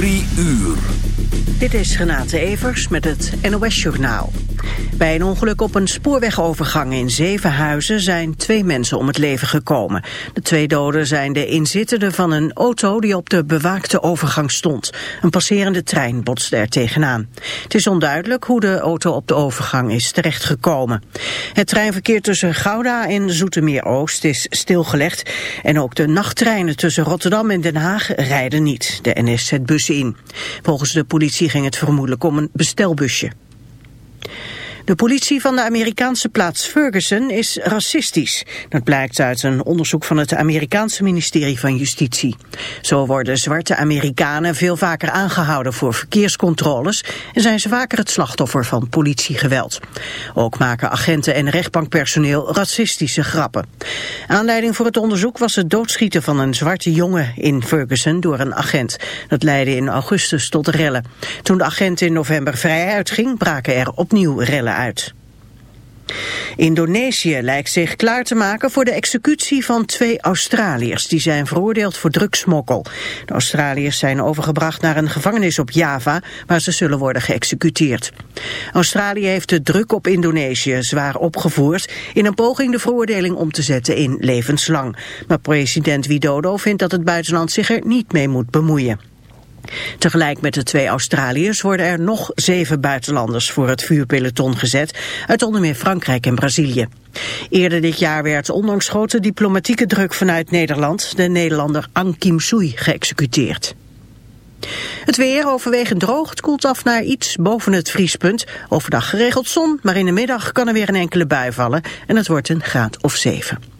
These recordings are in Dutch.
Uur. Dit is Renate Evers met het NOS Journaal. Bij een ongeluk op een spoorwegovergang in Zevenhuizen zijn twee mensen om het leven gekomen. De twee doden zijn de inzittenden van een auto die op de bewaakte overgang stond. Een passerende trein botste er tegenaan. Het is onduidelijk hoe de auto op de overgang is terechtgekomen. Het treinverkeer tussen Gouda en Zoetermeer-Oost is stilgelegd. En ook de nachttreinen tussen Rotterdam en Den Haag rijden niet. De NS zet Volgens de politie ging het vermoedelijk om een bestelbusje. De politie van de Amerikaanse plaats Ferguson is racistisch. Dat blijkt uit een onderzoek van het Amerikaanse ministerie van Justitie. Zo worden zwarte Amerikanen veel vaker aangehouden voor verkeerscontroles... en zijn ze vaker het slachtoffer van politiegeweld. Ook maken agenten en rechtbankpersoneel racistische grappen. Aanleiding voor het onderzoek was het doodschieten van een zwarte jongen in Ferguson door een agent. Dat leidde in augustus tot rellen. Toen de agent in november vrij uitging, braken er opnieuw rellen uit. Indonesië lijkt zich klaar te maken voor de executie van twee Australiërs. Die zijn veroordeeld voor drugsmokkel. De Australiërs zijn overgebracht naar een gevangenis op Java... waar ze zullen worden geëxecuteerd. Australië heeft de druk op Indonesië zwaar opgevoerd... in een poging de veroordeling om te zetten in levenslang. Maar president Widodo vindt dat het buitenland zich er niet mee moet bemoeien. Tegelijk met de twee Australiërs worden er nog zeven buitenlanders voor het vuurpeloton gezet, uit onder meer Frankrijk en Brazilië. Eerder dit jaar werd ondanks grote diplomatieke druk vanuit Nederland de Nederlander Ang Kim Sui geëxecuteerd. Het weer overwegend droog, het koelt af naar iets boven het vriespunt. Overdag geregeld zon, maar in de middag kan er weer een enkele bui vallen en het wordt een graad of 7.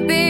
be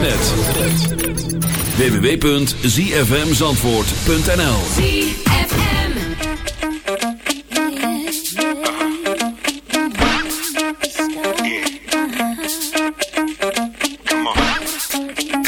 internet. www.zfmzandvoort.nl Come on.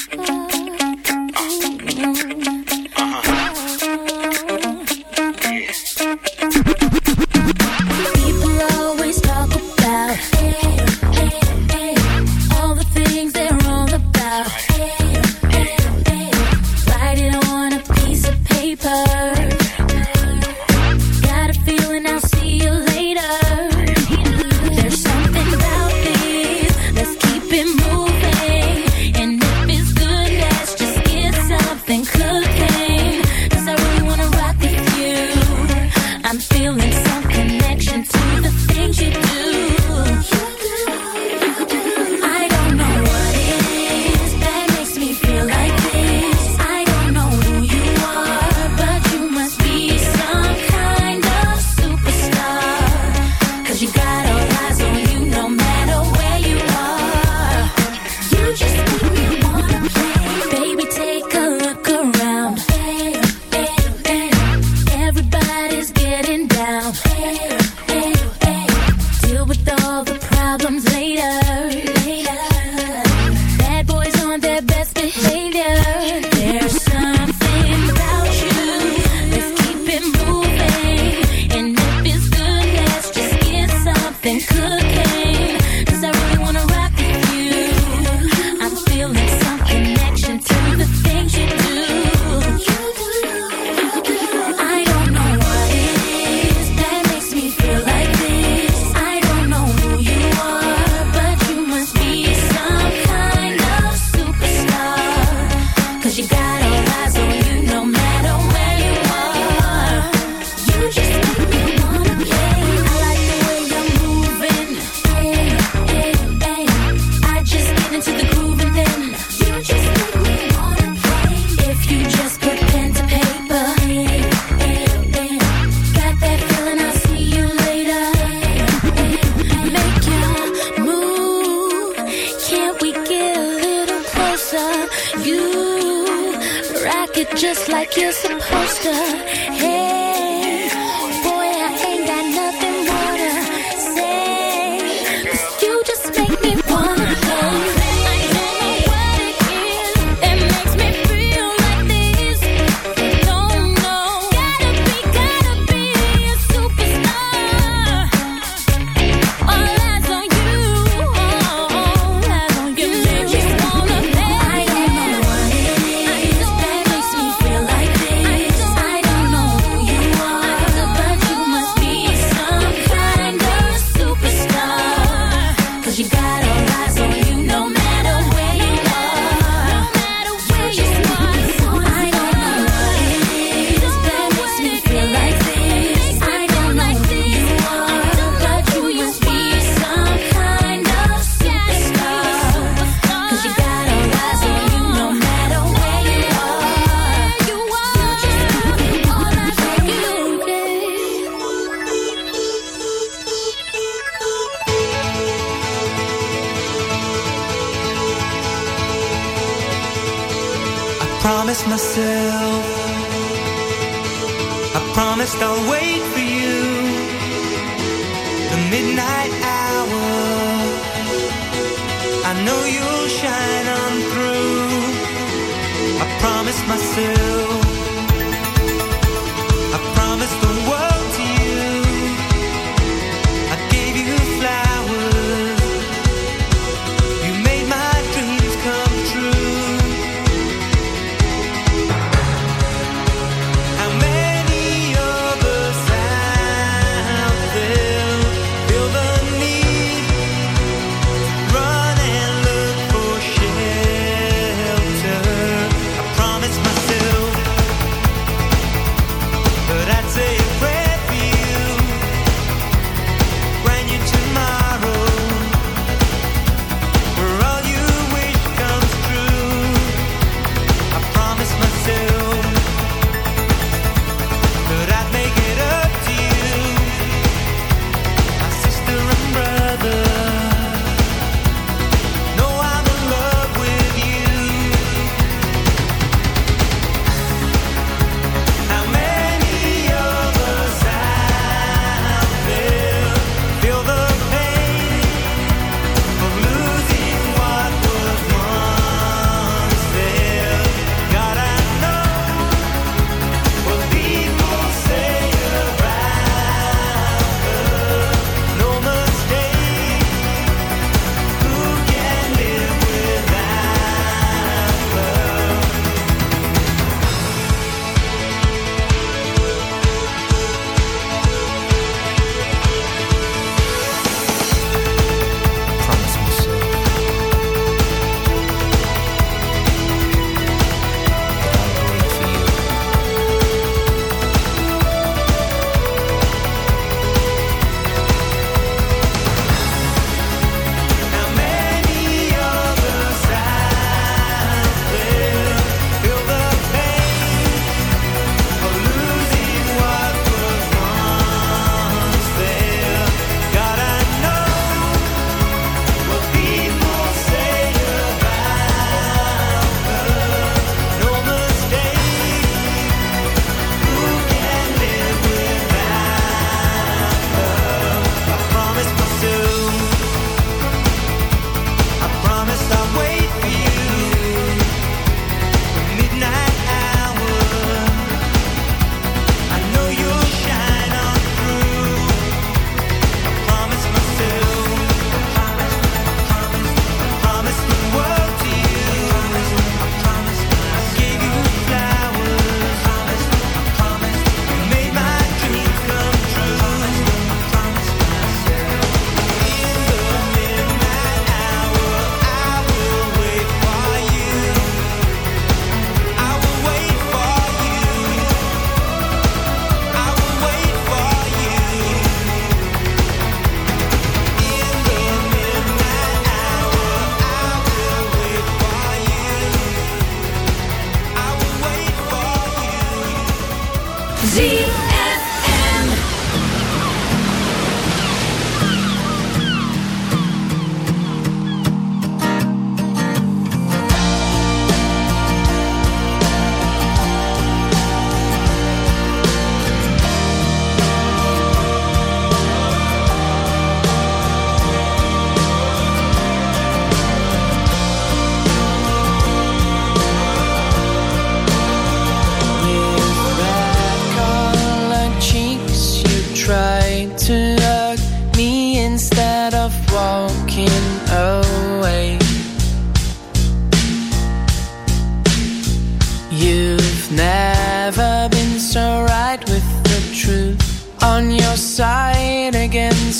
Promised myself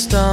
stone.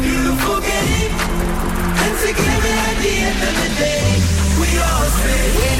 beautiful game. And together at the end of the day, we all say.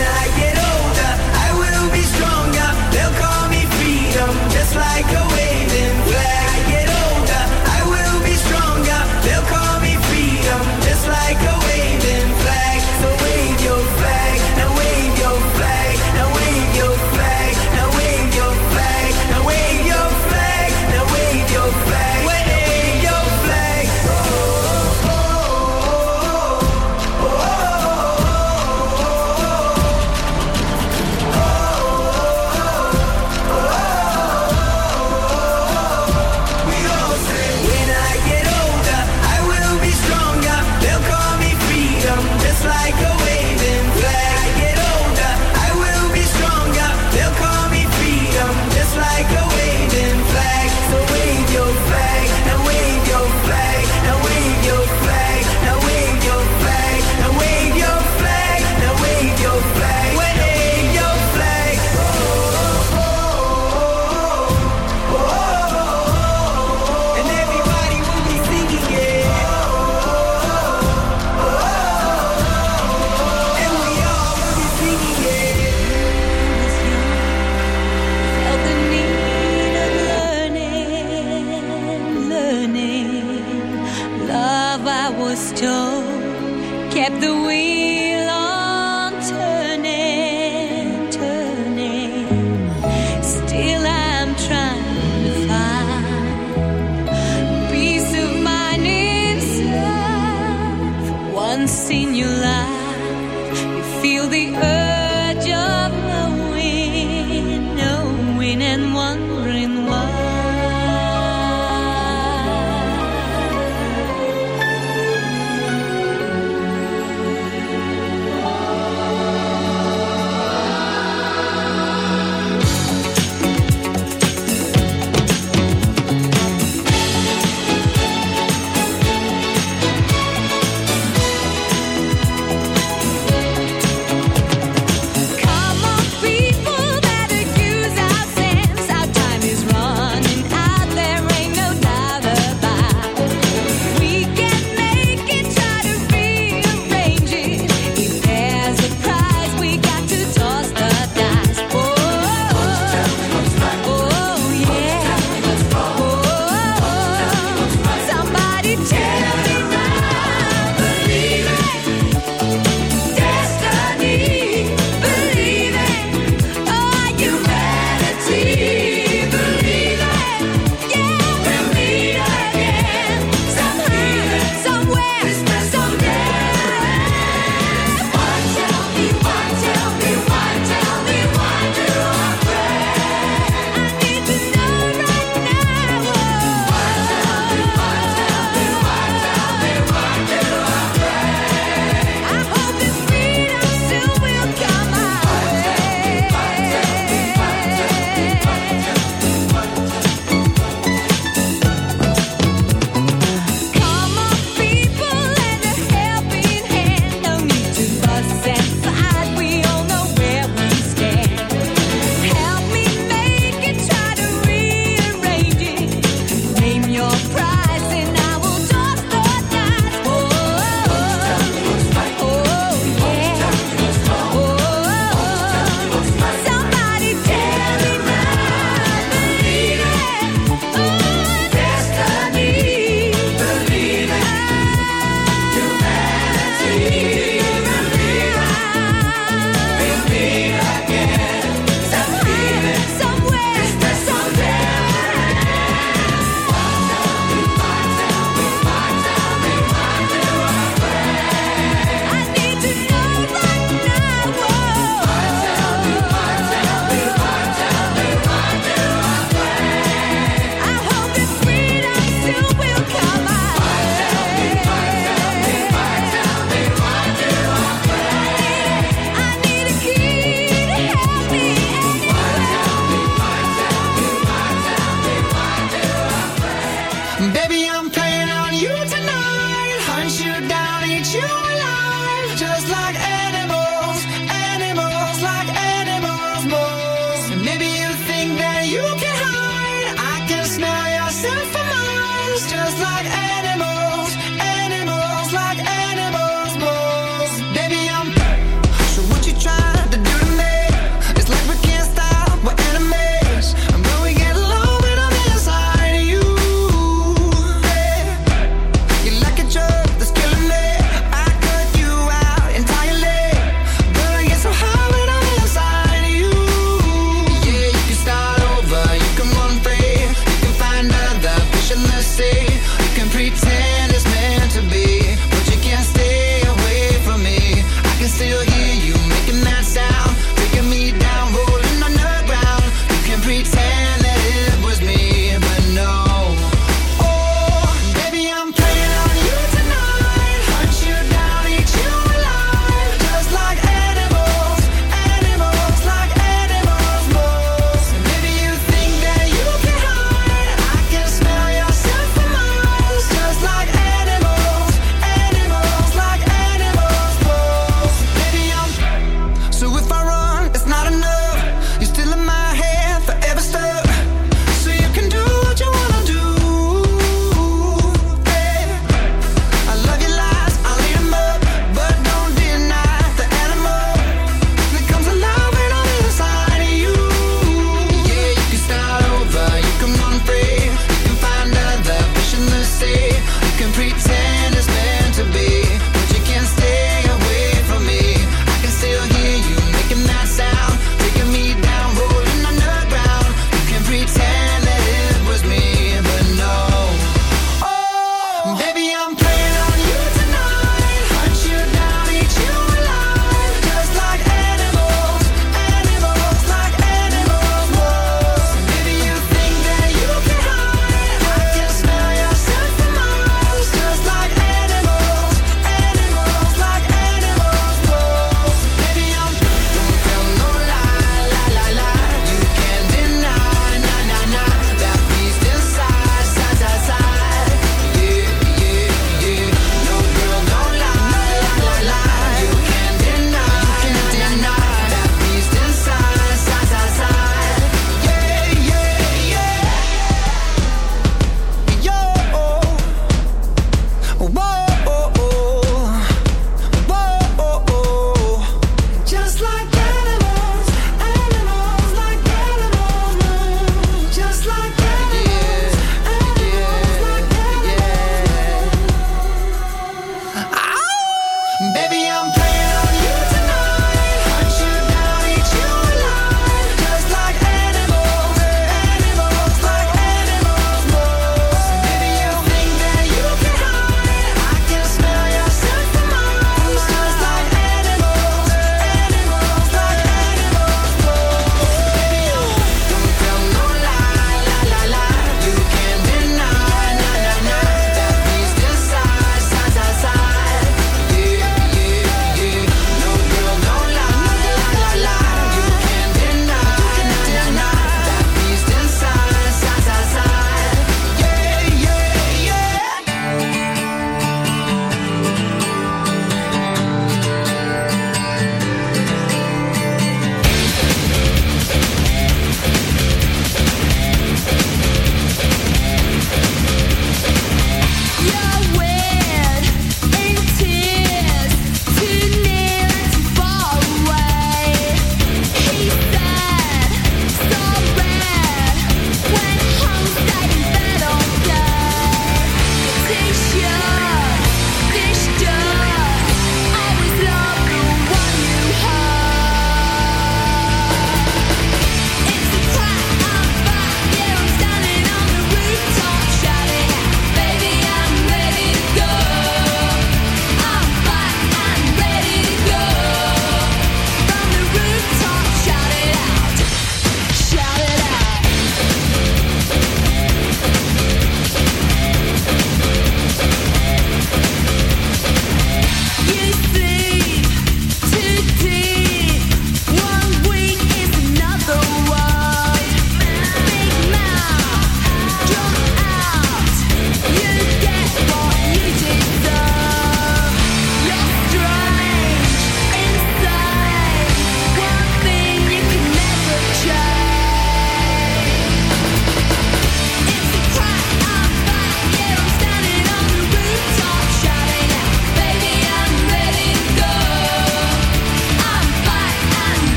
Baby, I'm